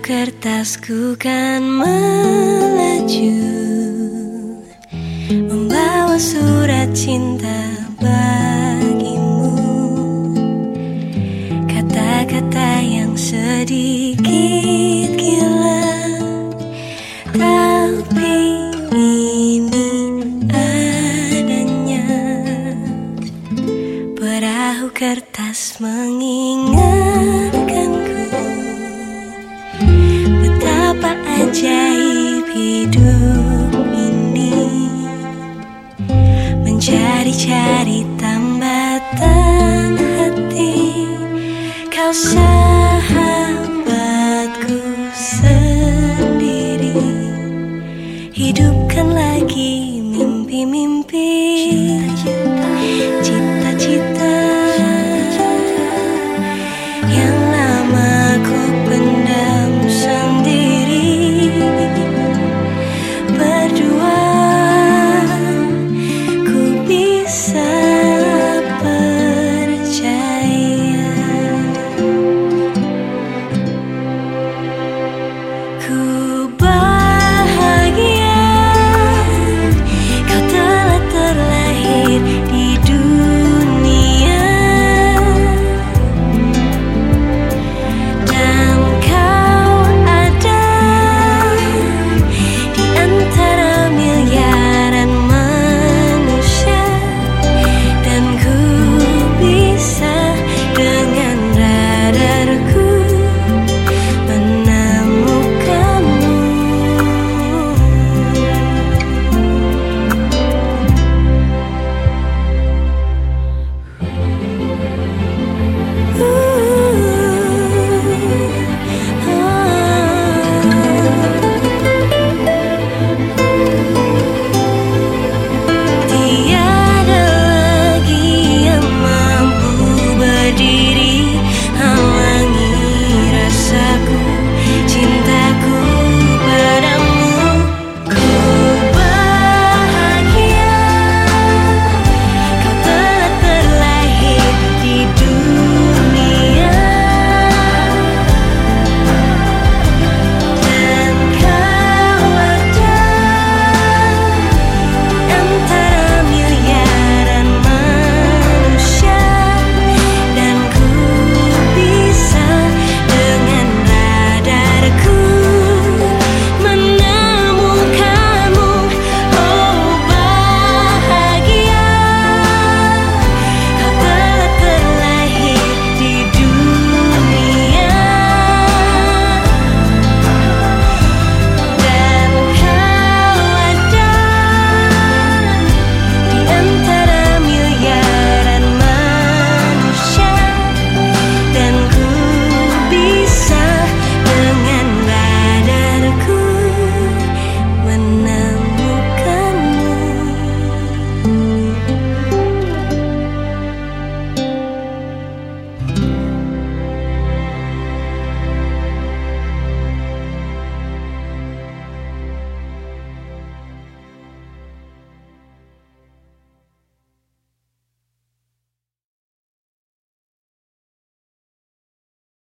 kertasku kan melaju Membawa surat cinta bagimu. Kata-kata yang sedikit gila Mencari-cari tambatan hati. Kau sayang